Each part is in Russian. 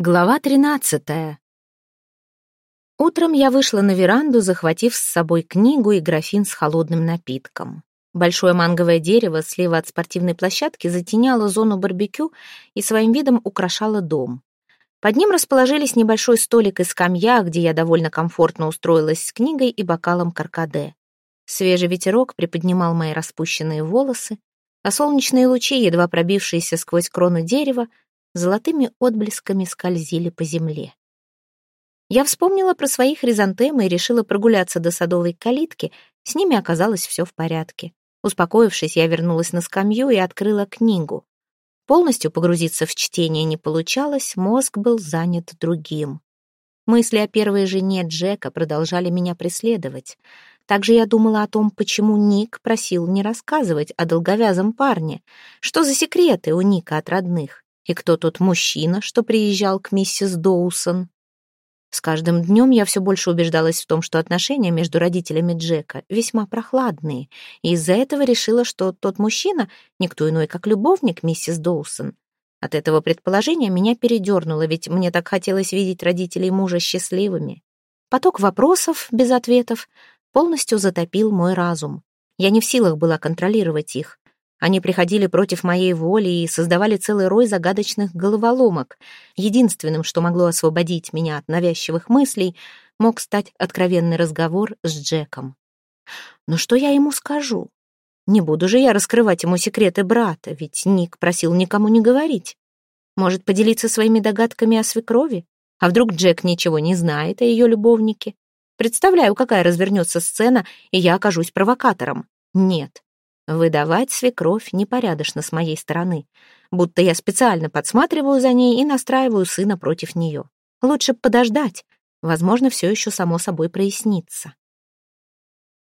Глава 13. Утром я вышла на веранду, захватив с собой книгу и графин с холодным напитком. Большое манговое дерево слева от спортивной площадки затеняло зону барбекю и своим видом украшало дом. Под ним расположились небольшой столик и скамья, где я довольно комфортно устроилась с книгой и бокалом каркаде. Свежий ветерок приподнимал мои распущенные волосы, а солнечные лучи, едва пробившиеся сквозь крону дерева, золотыми отблесками скользили по земле. Я вспомнила про свои хризантемы и решила прогуляться до садовой калитки, с ними оказалось все в порядке. Успокоившись, я вернулась на скамью и открыла книгу. Полностью погрузиться в чтение не получалось, мозг был занят другим. Мысли о первой жене Джека продолжали меня преследовать. Также я думала о том, почему Ник просил не рассказывать о долговязом парне. Что за секреты у Ника от родных? И кто тот мужчина, что приезжал к миссис Доусон? С каждым днем я все больше убеждалась в том, что отношения между родителями Джека весьма прохладные, и из-за этого решила, что тот мужчина — никто иной, как любовник миссис Доусон. От этого предположения меня передернуло, ведь мне так хотелось видеть родителей мужа счастливыми. Поток вопросов без ответов полностью затопил мой разум. Я не в силах была контролировать их. Они приходили против моей воли и создавали целый рой загадочных головоломок. Единственным, что могло освободить меня от навязчивых мыслей, мог стать откровенный разговор с Джеком. Но что я ему скажу? Не буду же я раскрывать ему секреты брата, ведь Ник просил никому не говорить. Может, поделиться своими догадками о свекрови? А вдруг Джек ничего не знает о ее любовнике? Представляю, какая развернется сцена, и я окажусь провокатором. Нет, Выдавать свекровь непорядочно с моей стороны, будто я специально подсматриваю за ней и настраиваю сына против нее. Лучше подождать, возможно, все еще само собой прояснится.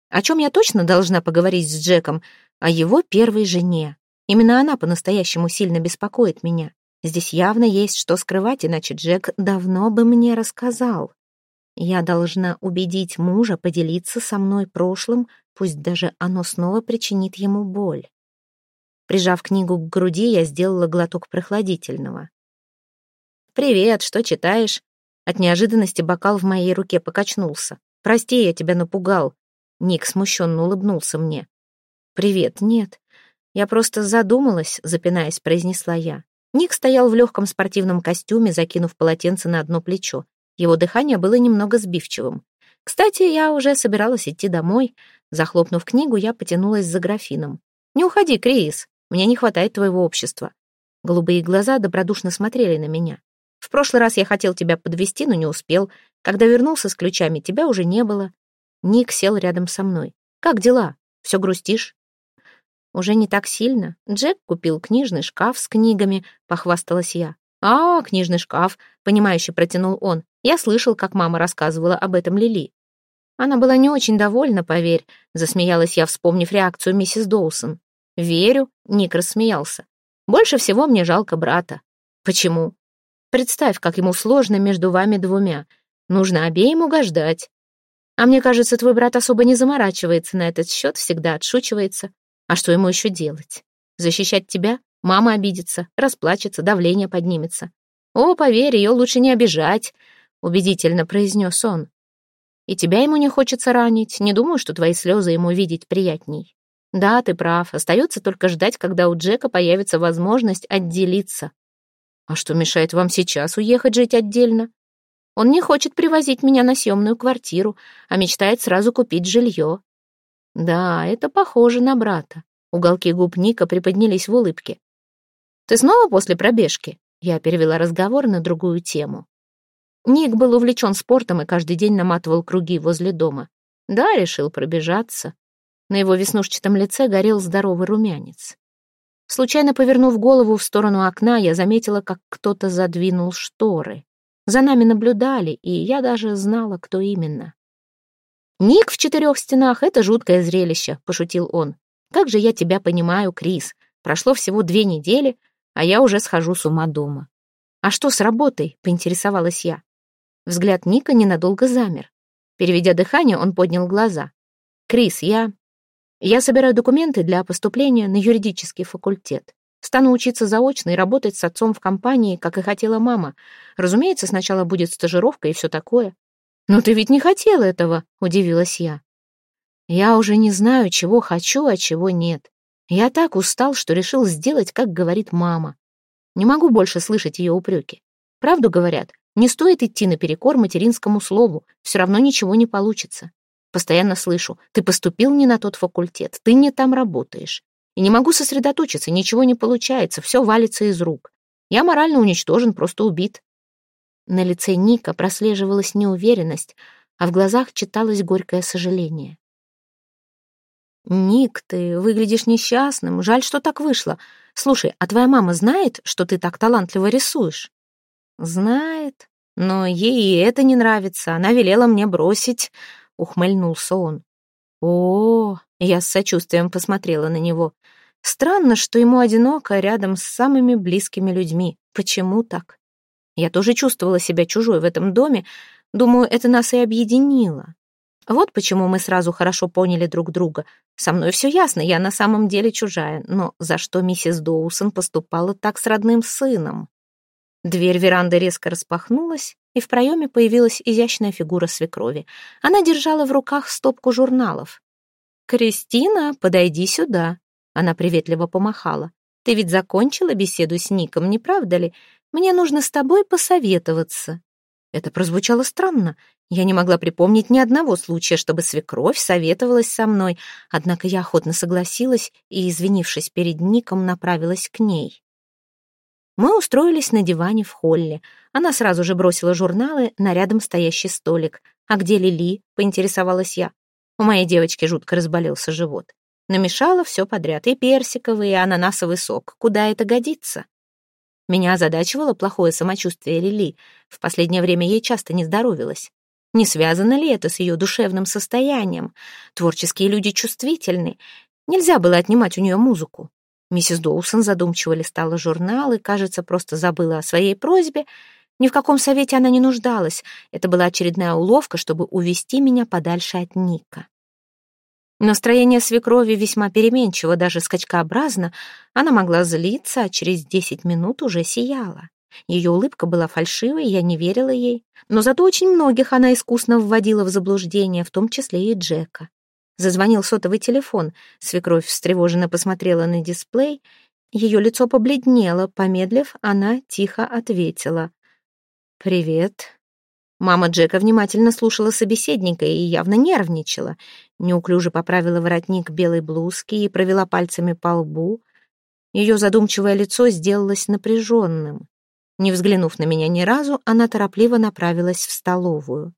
О чем я точно должна поговорить с Джеком? О его первой жене. Именно она по-настоящему сильно беспокоит меня. Здесь явно есть что скрывать, иначе Джек давно бы мне рассказал. Я должна убедить мужа поделиться со мной прошлым, пусть даже оно снова причинит ему боль. Прижав книгу к груди, я сделала глоток прохладительного. «Привет, что читаешь?» От неожиданности бокал в моей руке покачнулся. «Прости, я тебя напугал». Ник смущенно улыбнулся мне. «Привет, нет. Я просто задумалась», — запинаясь, произнесла я. Ник стоял в легком спортивном костюме, закинув полотенце на одно плечо. Его дыхание было немного сбивчивым. Кстати, я уже собиралась идти домой. Захлопнув книгу, я потянулась за графином. «Не уходи, Крис, мне не хватает твоего общества». Голубые глаза добродушно смотрели на меня. «В прошлый раз я хотел тебя подвести, но не успел. Когда вернулся с ключами, тебя уже не было». Ник сел рядом со мной. «Как дела? Все грустишь?» «Уже не так сильно. Джек купил книжный шкаф с книгами», — похвасталась я. «А, книжный шкаф», — понимающе протянул он. «Я слышал, как мама рассказывала об этом Лили». Она была не очень довольна, поверь, засмеялась я, вспомнив реакцию миссис Доусон. «Верю», — Ник рассмеялся. «Больше всего мне жалко брата». «Почему?» «Представь, как ему сложно между вами двумя. Нужно обеим угождать. А мне кажется, твой брат особо не заморачивается на этот счет, всегда отшучивается. А что ему еще делать? Защищать тебя? Мама обидится, расплачется, давление поднимется. «О, поверь, ее лучше не обижать», — убедительно произнес он. «И тебя ему не хочется ранить. Не думаю, что твои слезы ему видеть приятней». «Да, ты прав. Остается только ждать, когда у Джека появится возможность отделиться». «А что мешает вам сейчас уехать жить отдельно?» «Он не хочет привозить меня на съемную квартиру, а мечтает сразу купить жилье». «Да, это похоже на брата». Уголки губ Ника приподнялись в улыбке. «Ты снова после пробежки?» Я перевела разговор на другую тему. Ник был увлечен спортом и каждый день наматывал круги возле дома. Да, решил пробежаться. На его веснушчатом лице горел здоровый румянец. Случайно повернув голову в сторону окна, я заметила, как кто-то задвинул шторы. За нами наблюдали, и я даже знала, кто именно. «Ник в четырех стенах — это жуткое зрелище», — пошутил он. «Как же я тебя понимаю, Крис. Прошло всего две недели, а я уже схожу с ума дома. «А что с работой?» — поинтересовалась я. Взгляд Ника ненадолго замер. Переведя дыхание, он поднял глаза. «Крис, я... Я собираю документы для поступления на юридический факультет. Стану учиться заочно и работать с отцом в компании, как и хотела мама. Разумеется, сначала будет стажировка и все такое. «Но ты ведь не хотела этого», — удивилась я. «Я уже не знаю, чего хочу, а чего нет. Я так устал, что решил сделать, как говорит мама. Не могу больше слышать ее упреки. Правду говорят, не стоит идти наперекор материнскому слову, все равно ничего не получится. Постоянно слышу, ты поступил не на тот факультет, ты не там работаешь. И не могу сосредоточиться, ничего не получается, все валится из рук. Я морально уничтожен, просто убит. На лице Ника прослеживалась неуверенность, а в глазах читалось горькое сожаление. «Ник, ты выглядишь несчастным. Жаль, что так вышло. Слушай, а твоя мама знает, что ты так талантливо рисуешь?» «Знает, но ей и это не нравится. Она велела мне бросить», — ухмыльнулся он. «О, я с сочувствием посмотрела на него. Странно, что ему одиноко рядом с самыми близкими людьми. Почему так? Я тоже чувствовала себя чужой в этом доме. Думаю, это нас и объединило. Вот почему мы сразу хорошо поняли друг друга. Со мной все ясно, я на самом деле чужая. Но за что миссис Доусон поступала так с родным сыном? Дверь веранды резко распахнулась, и в проеме появилась изящная фигура свекрови. Она держала в руках стопку журналов. «Кристина, подойди сюда», — она приветливо помахала. «Ты ведь закончила беседу с Ником, не правда ли? Мне нужно с тобой посоветоваться». Это прозвучало странно. Я не могла припомнить ни одного случая, чтобы свекровь советовалась со мной, однако я охотно согласилась и, извинившись перед Ником, направилась к ней. Мы устроились на диване в холле. Она сразу же бросила журналы на рядом стоящий столик. «А где Лили?» — поинтересовалась я. У моей девочки жутко разболелся живот. Намешала все подряд, и персиковый, и ананасовый сок. Куда это годится? Меня озадачивало плохое самочувствие Лили. В последнее время ей часто не здоровилось. Не связано ли это с ее душевным состоянием? Творческие люди чувствительны. Нельзя было отнимать у нее музыку. Миссис Доусон задумчиво листала журнал и, кажется, просто забыла о своей просьбе. Ни в каком совете она не нуждалась. Это была очередная уловка, чтобы увести меня подальше от Ника. Настроение свекрови весьма переменчиво, даже скачкообразно. Она могла злиться, а через десять минут уже сияла. Ее улыбка была фальшивой, я не верила ей. Но зато очень многих она искусно вводила в заблуждение, в том числе и Джека. Зазвонил сотовый телефон. Свекровь встревоженно посмотрела на дисплей. Ее лицо побледнело. Помедлив, она тихо ответила. «Привет». Мама Джека внимательно слушала собеседника и явно нервничала. Неуклюже поправила воротник белой блузки и провела пальцами по лбу. Ее задумчивое лицо сделалось напряженным. Не взглянув на меня ни разу, она торопливо направилась в столовую.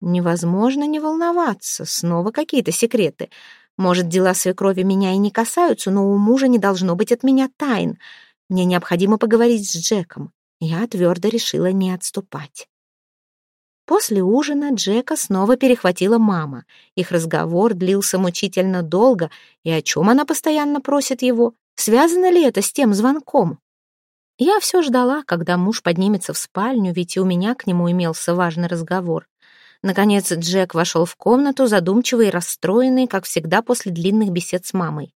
Невозможно не волноваться, снова какие-то секреты. Может, дела свекрови меня и не касаются, но у мужа не должно быть от меня тайн. Мне необходимо поговорить с Джеком. Я твердо решила не отступать. После ужина Джека снова перехватила мама. Их разговор длился мучительно долго, и о чем она постоянно просит его? Связано ли это с тем звонком? Я все ждала, когда муж поднимется в спальню, ведь и у меня к нему имелся важный разговор. Наконец Джек вошел в комнату, задумчивый и расстроенный, как всегда после длинных бесед с мамой.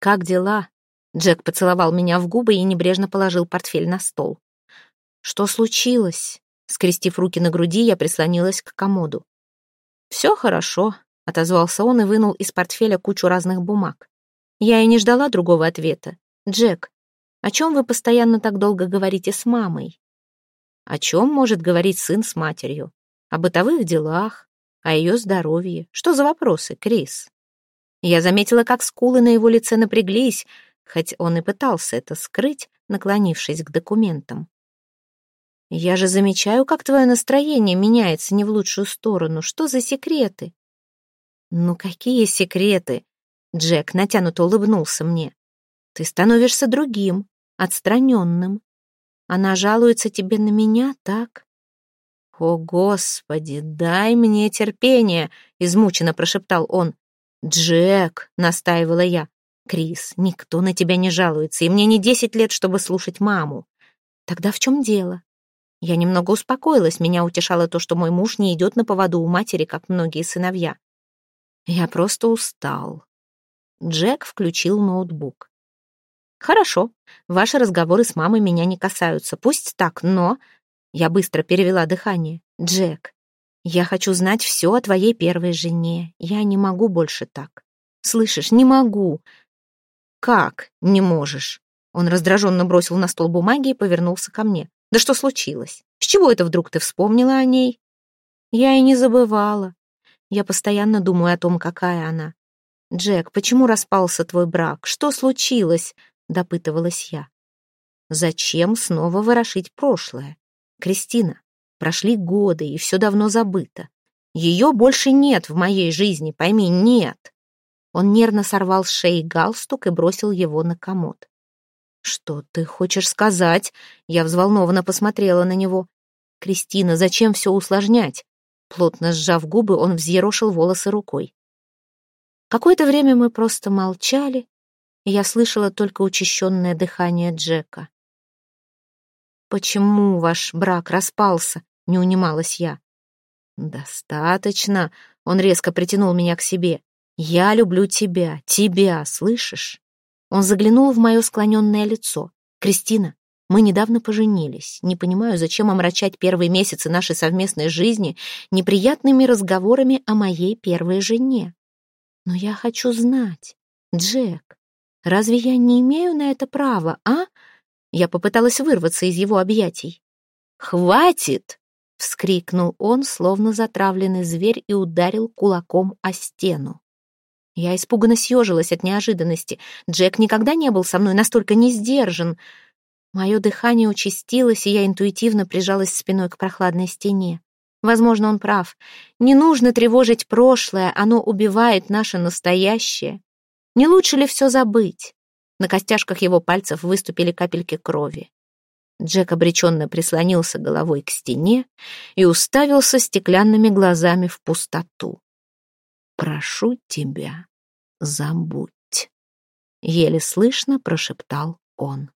«Как дела?» Джек поцеловал меня в губы и небрежно положил портфель на стол. «Что случилось?» Скрестив руки на груди, я прислонилась к комоду. «Все хорошо», — отозвался он и вынул из портфеля кучу разных бумаг. Я и не ждала другого ответа. «Джек, о чем вы постоянно так долго говорите с мамой? О чем может говорить сын с матерью? О бытовых делах, о ее здоровье. Что за вопросы, Крис? Я заметила, как скулы на его лице напряглись, хоть он и пытался это скрыть, наклонившись к документам. «Я же замечаю, как твое настроение меняется не в лучшую сторону. Что за секреты?» «Ну какие секреты?» Джек натянуто улыбнулся мне. Ты становишься другим, отстраненным. Она жалуется тебе на меня, так? «О, Господи, дай мне терпение!» — измученно прошептал он. «Джек!» — настаивала я. «Крис, никто на тебя не жалуется, и мне не десять лет, чтобы слушать маму. Тогда в чем дело?» Я немного успокоилась, меня утешало то, что мой муж не идет на поводу у матери, как многие сыновья. Я просто устал. Джек включил ноутбук. Хорошо, ваши разговоры с мамой меня не касаются. Пусть так, но... Я быстро перевела дыхание. Джек, я хочу знать все о твоей первой жене. Я не могу больше так. Слышишь, не могу. Как не можешь? Он раздраженно бросил на стол бумаги и повернулся ко мне. Да что случилось? С чего это вдруг ты вспомнила о ней? Я и не забывала. Я постоянно думаю о том, какая она. «Джек, почему распался твой брак? Что случилось?» — допытывалась я. «Зачем снова ворошить прошлое? Кристина, прошли годы, и все давно забыто. Ее больше нет в моей жизни, пойми, нет!» Он нервно сорвал с шеи галстук и бросил его на комод. «Что ты хочешь сказать?» Я взволнованно посмотрела на него. «Кристина, зачем все усложнять?» Плотно сжав губы, он взъерошил волосы рукой. Какое-то время мы просто молчали, и я слышала только учащенное дыхание Джека. «Почему ваш брак распался?» — не унималась я. «Достаточно», — он резко притянул меня к себе. «Я люблю тебя, тебя, слышишь?» Он заглянул в мое склоненное лицо. «Кристина, мы недавно поженились. Не понимаю, зачем омрачать первые месяцы нашей совместной жизни неприятными разговорами о моей первой жене. Но я хочу знать, Джек, разве я не имею на это права, а?» Я попыталась вырваться из его объятий. «Хватит!» — вскрикнул он, словно затравленный зверь, и ударил кулаком о стену. Я испуганно съежилась от неожиданности. Джек никогда не был со мной настолько не сдержан. Мое дыхание участилось, и я интуитивно прижалась спиной к прохладной стене. Возможно, он прав. Не нужно тревожить прошлое, оно убивает наше настоящее. Не лучше ли все забыть? На костяшках его пальцев выступили капельки крови. Джек обреченно прислонился головой к стене и уставился стеклянными глазами в пустоту. «Прошу тебя, забудь», — еле слышно прошептал он.